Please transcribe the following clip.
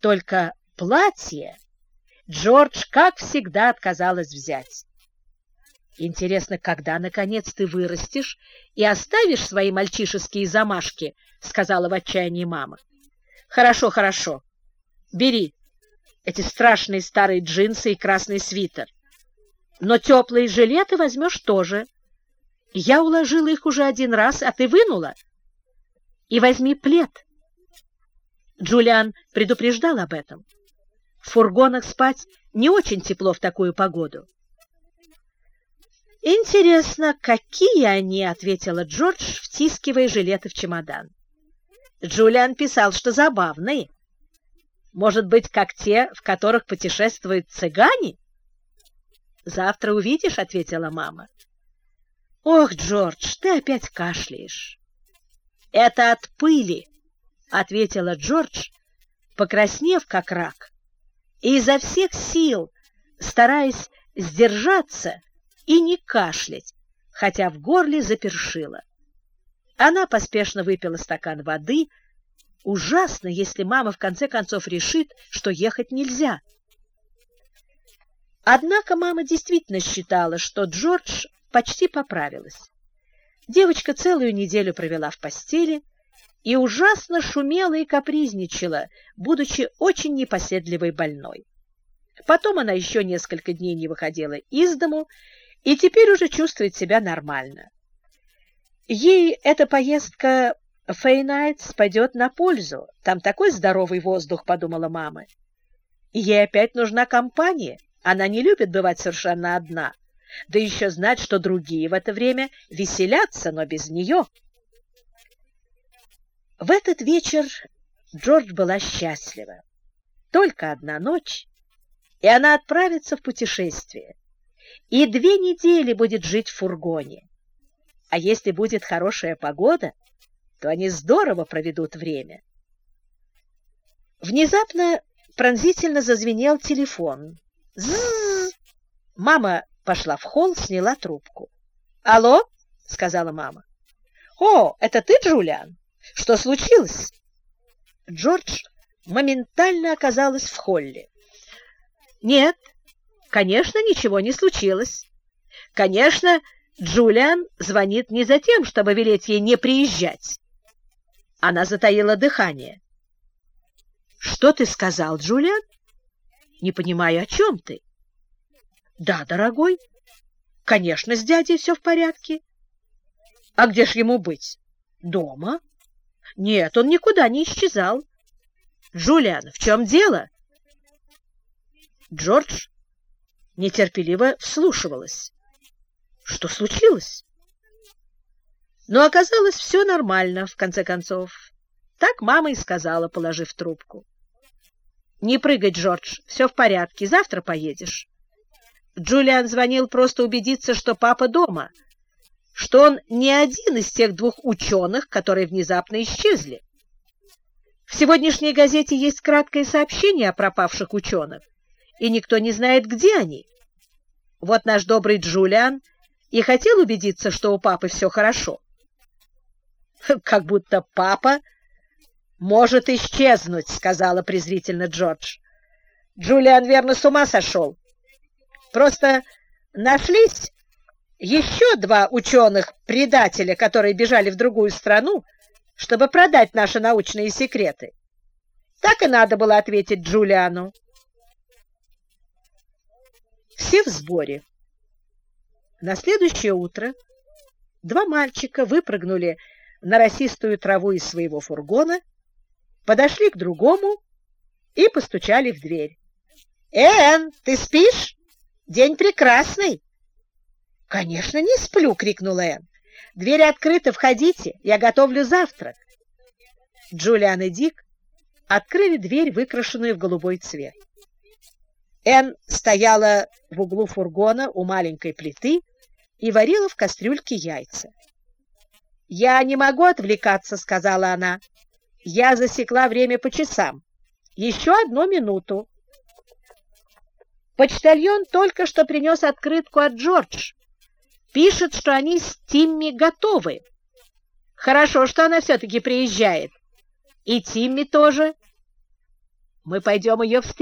Только платье Джордж, как всегда, отказалась взять. Интересно, когда, наконец, ты вырастешь и оставишь свои мальчишеские замашки, — сказала в отчаянии мама. — Хорошо, хорошо. Бери эти страшные старые джинсы и красный свитер. Но теплые жилеты возьмешь тоже. Я уложила их уже один раз, а ты вынула. И возьми плед. Джулиан предупреждал об этом. В фургонах спать не очень тепло в такую погоду. «Интересно, какие они?» — ответила Джордж, втискивая жилеты в чемодан. Джулиан писал, что забавные. Может быть, как те, в которых путешествуют цыгане? Завтра увидишь, — ответила мама. Ох, Джордж, ты опять кашляешь. Это от пыли, — ответила Джордж, покраснев как рак, и изо всех сил, стараясь сдержаться и не кашлять, хотя в горле запершило. Она поспешно выпила стакан воды, — Ужасно, если мама в конце концов решит, что ехать нельзя. Однако мама действительно считала, что Джордж почти поправилась. Девочка целую неделю провела в постели и ужасно шумела и капризничала, будучи очень непоседливой больной. Потом она еще несколько дней не выходила из дому и теперь уже чувствует себя нормально. Ей эта поездка Фейнайтс пойдет на пользу. Там такой здоровый воздух, подумала мама. Ей опять нужна компания. Она не любит бывать совершенно одна. Да еще знать, что другие в это время веселятся, но без нее. В этот вечер Джордж была счастлива. Только одна ночь, и она отправится в путешествие. И две недели будет жить в фургоне. А если будет хорошая погода, то они здорово проведут время. Внезапно пронзительно зазвенел телефон. Зззз! Мама пошла в холл, сняла трубку. «Алло?» — сказала мама. «О, это ты, Джулиан? Что случилось?» Джордж моментально оказалась в холле. «Нет, конечно, ничего не случилось. Конечно, Джулиан звонит не за тем, чтобы велеть ей не приезжать. Она затаила дыхание. «Что ты сказал, Джулиан?» «Не понимаю, о чем ты?» «Да, дорогой. Конечно, с дядей все в порядке. А где ж ему быть? Дома? Нет, он никуда не исчезал. Джулиан, в чем дело?» Джордж нетерпеливо вслушивалась. «Что случилось?» Но оказалось все нормально, в конце концов. Так мама и сказала, положив трубку. «Не прыгай, Джордж, все в порядке, завтра поедешь». Джулиан звонил просто убедиться, что папа дома, что он не один из тех двух ученых, которые внезапно исчезли. В сегодняшней газете есть краткое сообщение о пропавших ученых, и никто не знает, где они. Вот наш добрый Джулиан и хотел убедиться, что у папы все хорошо. как будто папа может исчезнуть, сказала презрительно Джордж. Джулиан верно с ума сошел. Просто нашлись еще два ученых-предателя, которые бежали в другую страну, чтобы продать наши научные секреты. Так и надо было ответить Джулиану. Все в сборе. На следующее утро два мальчика выпрыгнули на росистую траву из своего фургона, подошли к другому и постучали в дверь. «Эн, ты спишь? День прекрасный!» «Конечно, не сплю!» — крикнула Эн. «Дверь открыта, входите, я готовлю завтрак!» Джулиан и Дик открыли дверь, выкрашенную в голубой цвет. Эн стояла в углу фургона у маленькой плиты и варила в кастрюльке яйца. «Я не могу отвлекаться», — сказала она. «Я засекла время по часам. Еще одну минуту». Почтальон только что принес открытку от Джордж. Пишет, что они с Тимми готовы. Хорошо, что она все-таки приезжает. И Тимми тоже. Мы пойдем ее встретить.